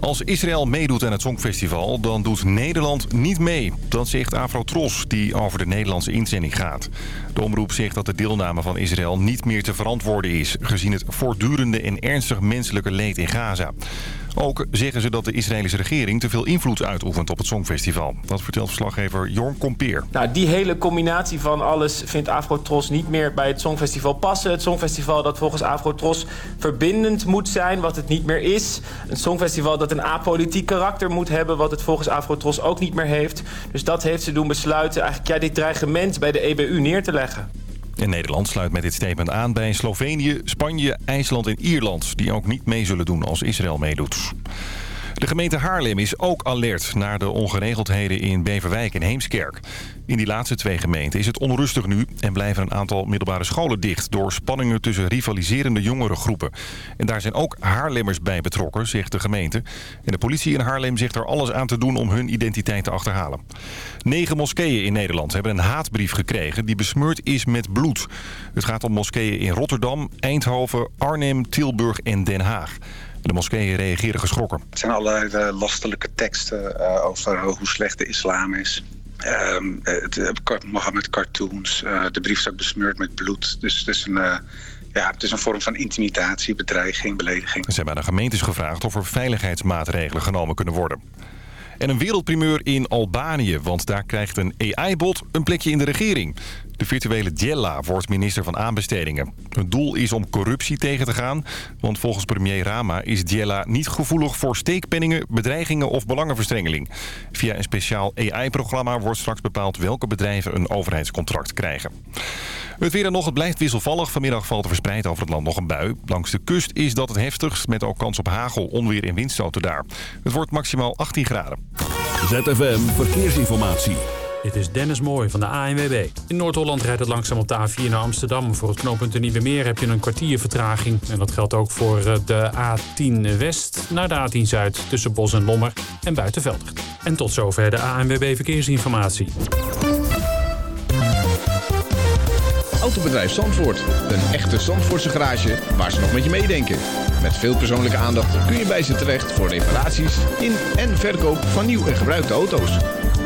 Als Israël meedoet aan het Songfestival, dan doet Nederland niet mee. Dat zegt Afro-Tros, die over de Nederlandse inzending gaat. De omroep zegt dat de deelname van Israël niet meer te verantwoorden is... gezien het voortdurende en ernstig menselijke leed in Gaza. Ook zeggen ze dat de Israëlische regering te veel invloed uitoefent op het Songfestival. Dat vertelt verslaggever Jorn Kompeer. Nou, die hele combinatie van alles vindt Afrotros niet meer bij het Songfestival passen. Het Songfestival dat volgens Afrotros verbindend moet zijn, wat het niet meer is. Een Songfestival dat een apolitiek karakter moet hebben, wat het volgens Afrotros ook niet meer heeft. Dus dat heeft ze doen besluiten eigenlijk ja, dit dreigement bij de EBU neer te leggen. En Nederland sluit met dit statement aan bij Slovenië, Spanje, IJsland en Ierland... die ook niet mee zullen doen als Israël meedoet. De gemeente Haarlem is ook alert naar de ongeregeldheden in Beverwijk en Heemskerk. In die laatste twee gemeenten is het onrustig nu en blijven een aantal middelbare scholen dicht... door spanningen tussen rivaliserende jongerengroepen. En daar zijn ook Haarlemmers bij betrokken, zegt de gemeente. En de politie in Haarlem zegt er alles aan te doen om hun identiteit te achterhalen. Negen moskeeën in Nederland hebben een haatbrief gekregen die besmeurd is met bloed. Het gaat om moskeeën in Rotterdam, Eindhoven, Arnhem, Tilburg en Den Haag. De moskeeën reageren geschrokken. Het zijn allerlei uh, lastelijke teksten uh, over hoe slecht de islam is. Um, het, Mohammed cartoons. Uh, de brief is ook besmeurd met bloed. Dus het is een... Ja, het is een vorm van intimidatie, bedreiging, belediging. Ze hebben aan de gemeentes gevraagd of er veiligheidsmaatregelen genomen kunnen worden. En een wereldprimeur in Albanië, want daar krijgt een AI-bot een plekje in de regering. De virtuele Djella wordt minister van aanbestedingen. Het doel is om corruptie tegen te gaan, want volgens premier Rama is Djella niet gevoelig voor steekpenningen, bedreigingen of belangenverstrengeling. Via een speciaal AI-programma wordt straks bepaald welke bedrijven een overheidscontract krijgen. Het weer en nog, het blijft wisselvallig. Vanmiddag valt er verspreid over het land nog een bui. Langs de kust is dat het heftigst, met ook kans op hagel, onweer en windstoten daar. Het wordt maximaal 18 graden. ZFM Verkeersinformatie. Dit is Dennis Mooij van de ANWB. In Noord-Holland rijdt het langzaam op de A4 naar Amsterdam. Voor het knooppunt de Nieuwe Meer heb je een kwartier vertraging. En dat geldt ook voor eh, de A10 West naar de A10 Zuid... tussen Bos en Lommer en Buitenveldert. En tot zover de ANWB Verkeersinformatie. Autobedrijf Zandvoort. Een echte Zandvoortse garage waar ze nog met je meedenken. Met veel persoonlijke aandacht kun je bij ze terecht... voor reparaties in en verkoop van nieuw en gebruikte auto's.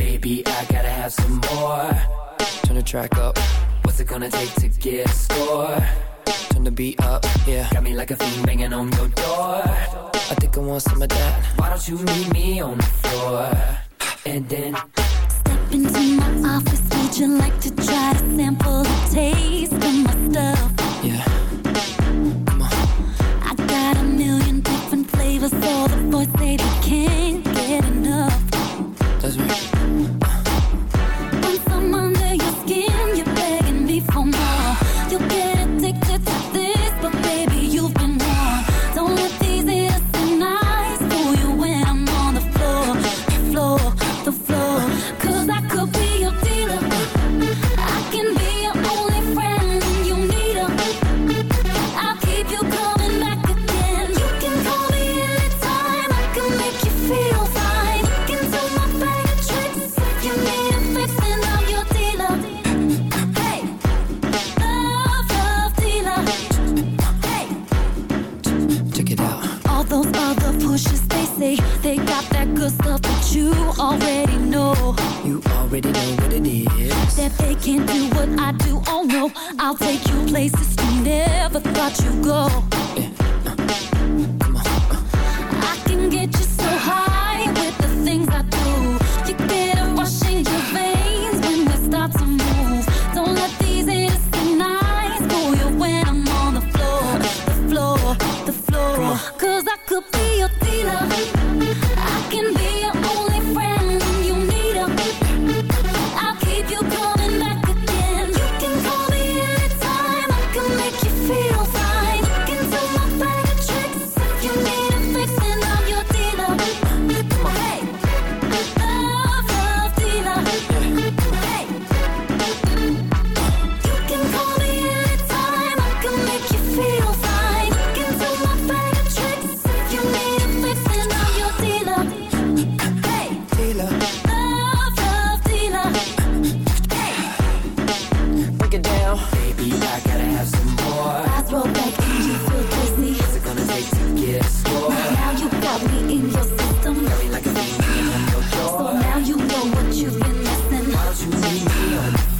Baby, I gotta have some more. Turn the track up. What's it gonna take to get a score? Turn the beat up, yeah. Got me like a fiend banging on your door. I think I want some of that. Why don't you meet me on the floor? And then... Step into my office, would you like to try to sample the taste of my stuff? Yeah. Come on. I got a million different flavors, so the boys say they can't get enough. That's right. Done.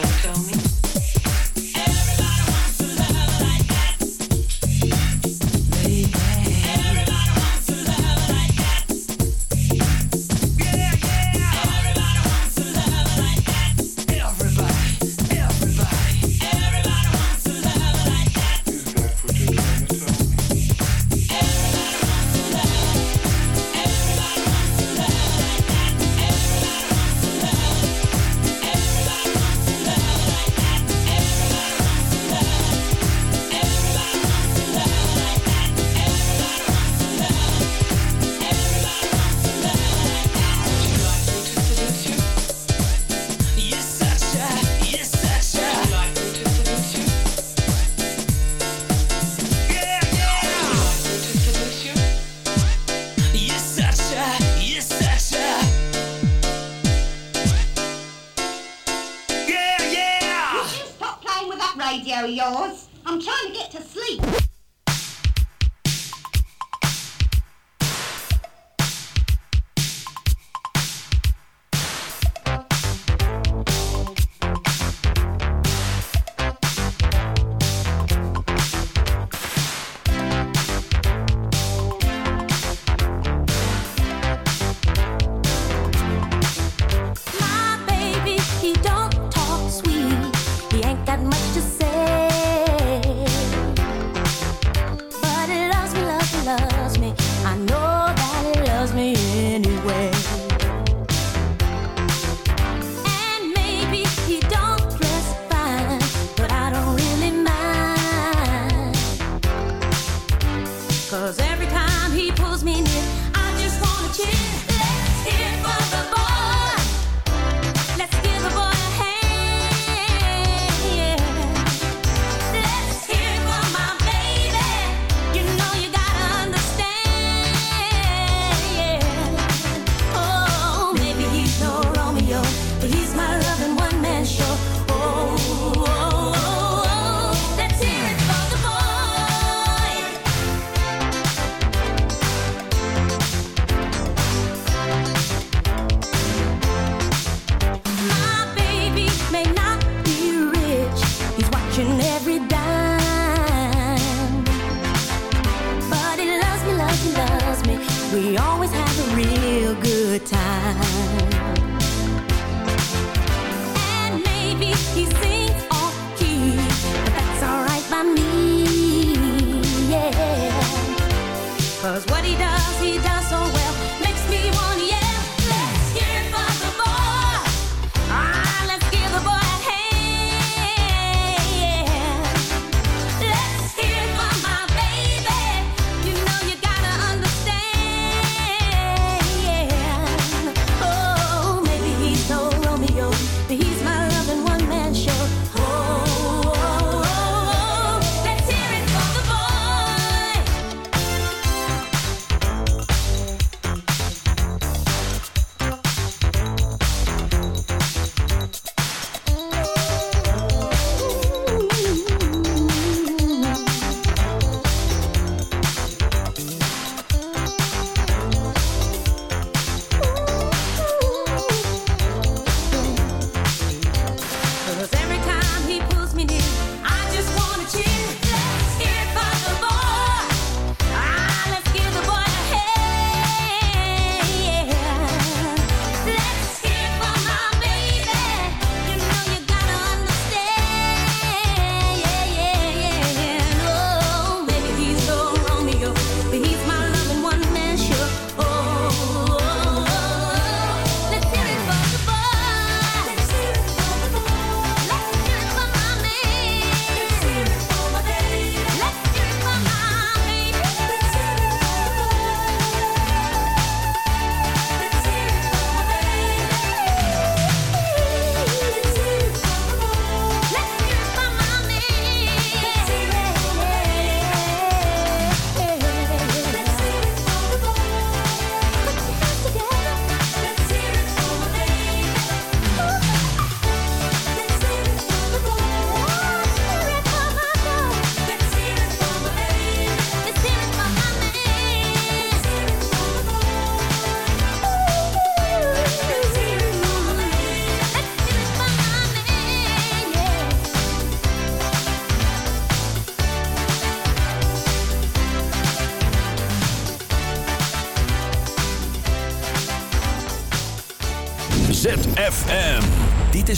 Tell me?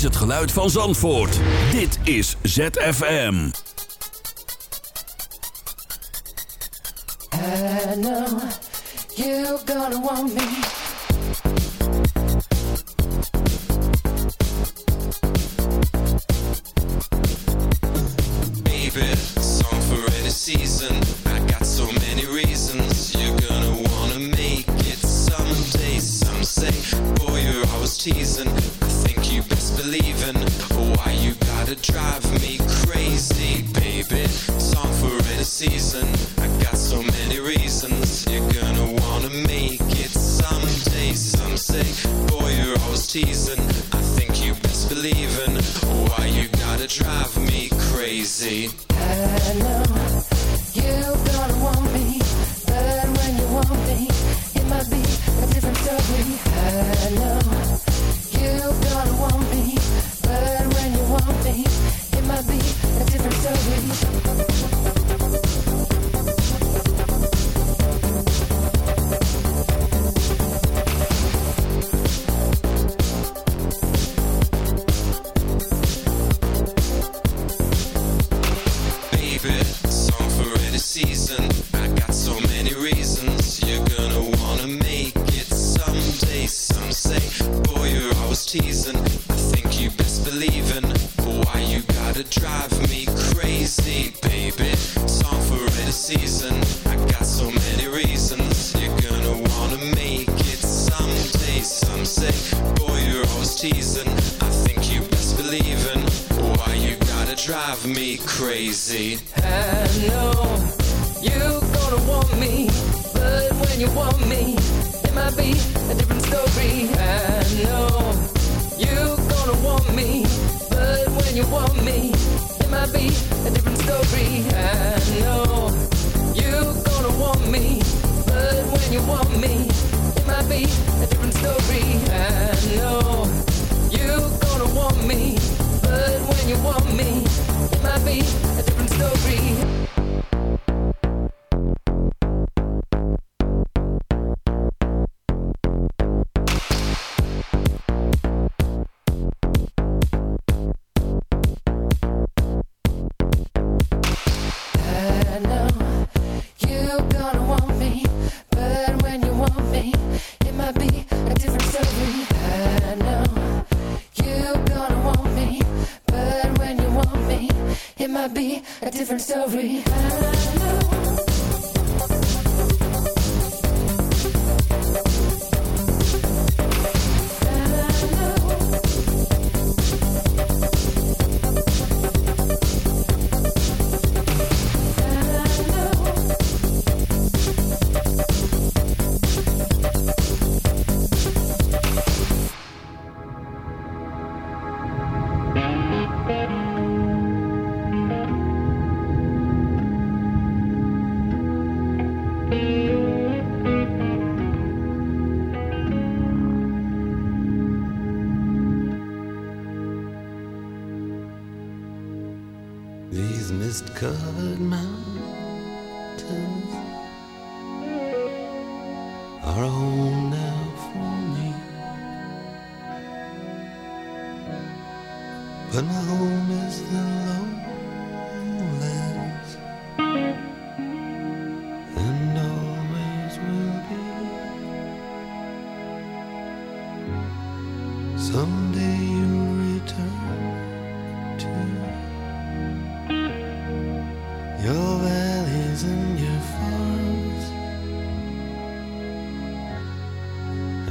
het geluid van Zandvoort. Dit is ZFM. I know gonna want me. Baby, song for any season. I got so many reasons. You're gonna wanna make it someday. Some say, boy, you're always teasing. leaving. Why you gotta drive me crazy, baby? Song for in season. you want me, it might be a different story.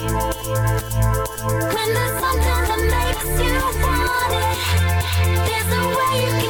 When there's something that makes you want it, there's a way you can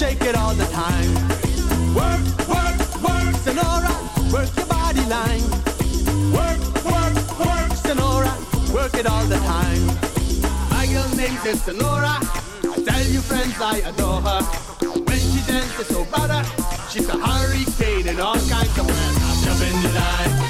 Shake it all the time. Work, work, work, Senora, work your body line. Work, work, work, Senora, work it all the time. My girl name is Senora. Tell your friends I adore her. When she dances so better, she's a hurricane in all kinds of ways. Jump in the line,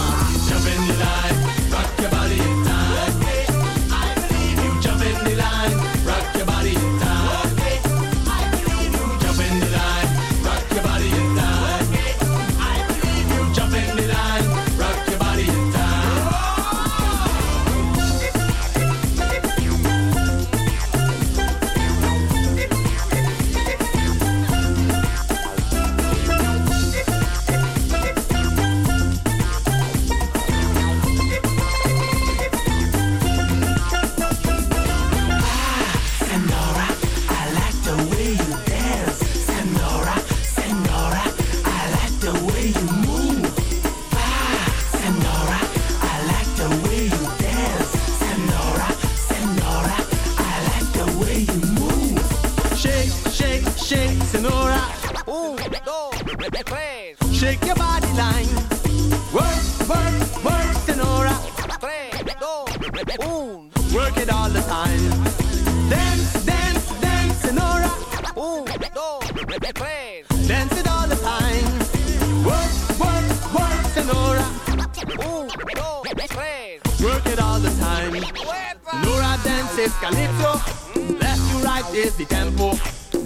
is the tempo.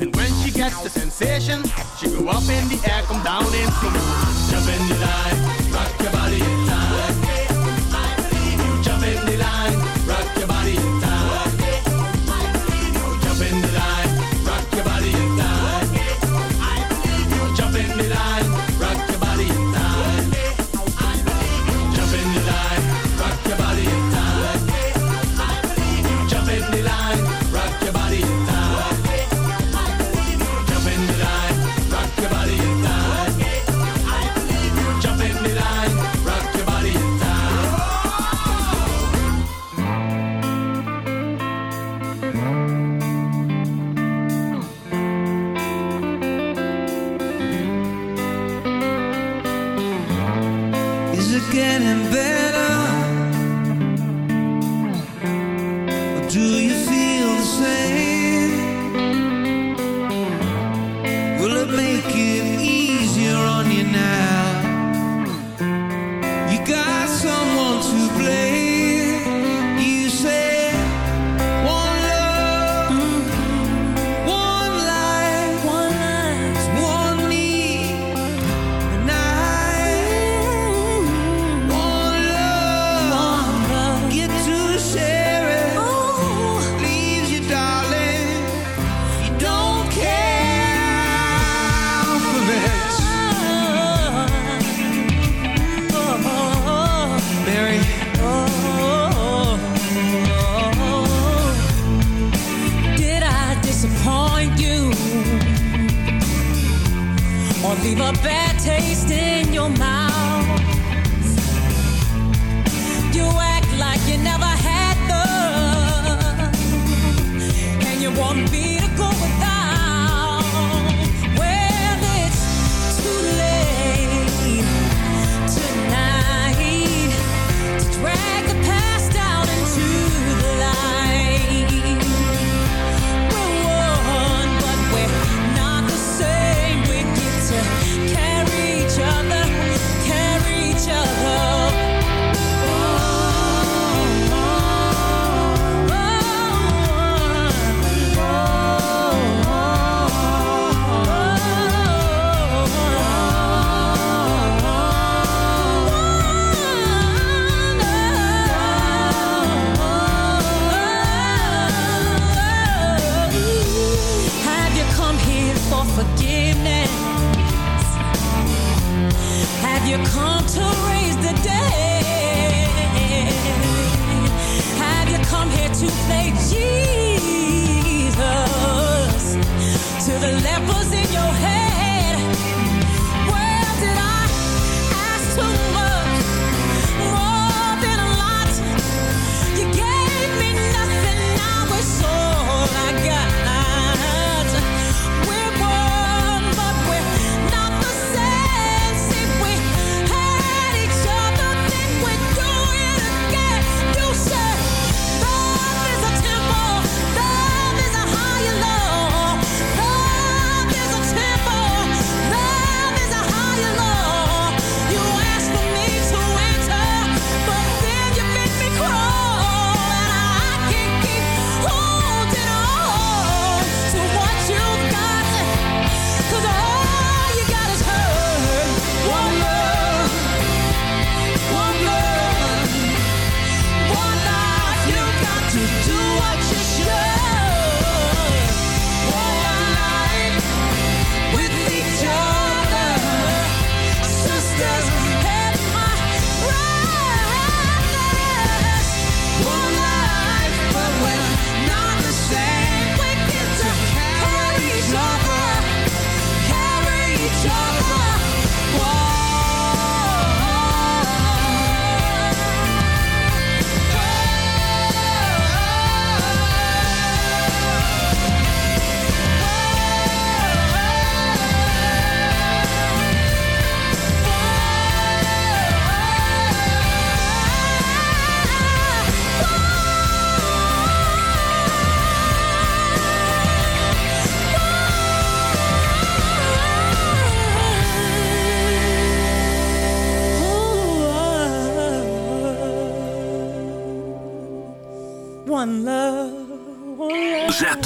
And when she gets the sensation, she go up in the air, come down in slow. Jump in the line, rock your body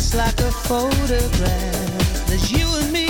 just like a photograph. There's you and me.